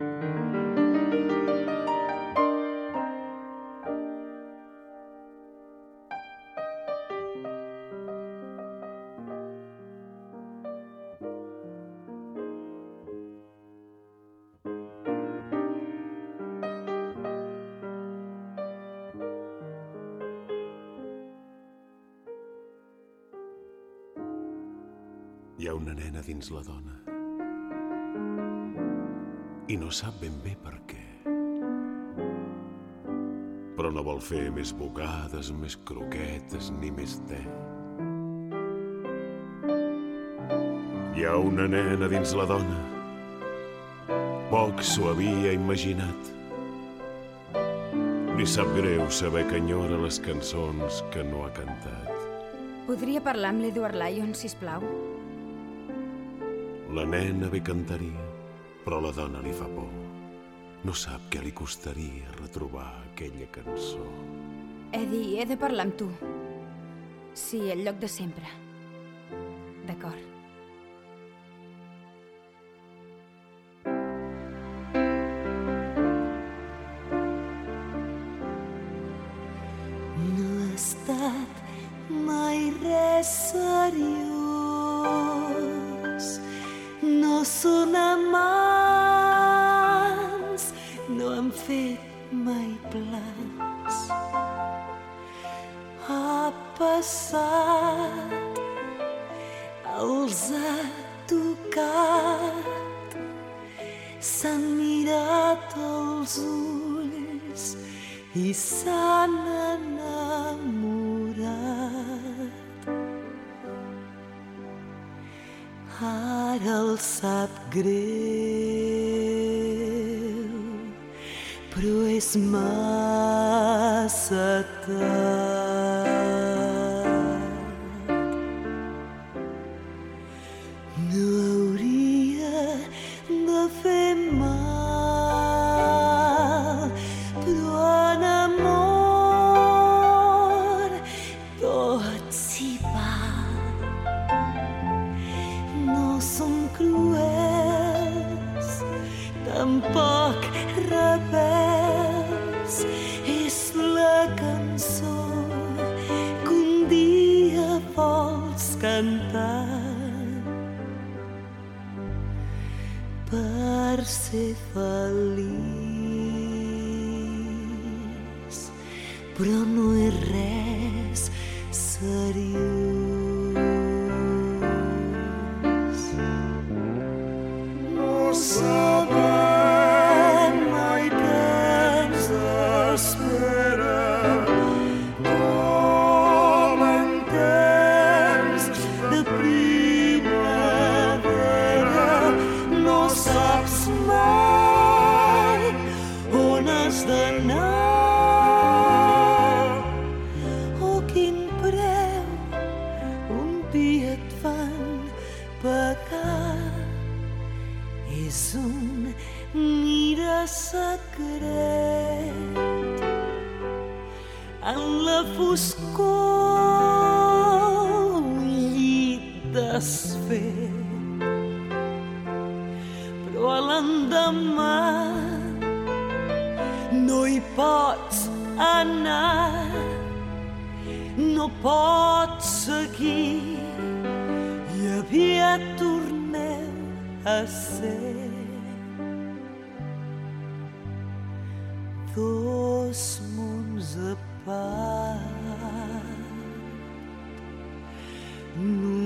Hi ha una nena dins la dona i no sap ben bé per què. Però no vol fer més bocades, més croquetes ni més te. Hi ha una nena dins la dona. Poc s'ho havia imaginat. Li sap greu saber que enyora les cançons que no ha cantat. Podria parlar amb l'Edward Lyon, si plau? La nena bé cantaria, però la dona li fa por. No sap què li costaria retrobar aquella cançó. Eddie, he de parlar amb tu. Sí, el lloc de sempre. D'acord. No ha estat mai res seriós. No són han fet mai plans. Ha passat, els ha tocat, s'han mirat els ulls i s'han enamorat. Ara el sap greu, però és massa tard. No hauria de fer mal, però en amor tot s'hi val. No són cruels, tampoc rebels. És la cançó que un dia vols cantar per ser feliç, però no és res seriós. No sabem secret. En la foscor un llit desfet però a l'endemà no hi pots anar. No pots seguir. I aviat torneu a ser dos mons a part. No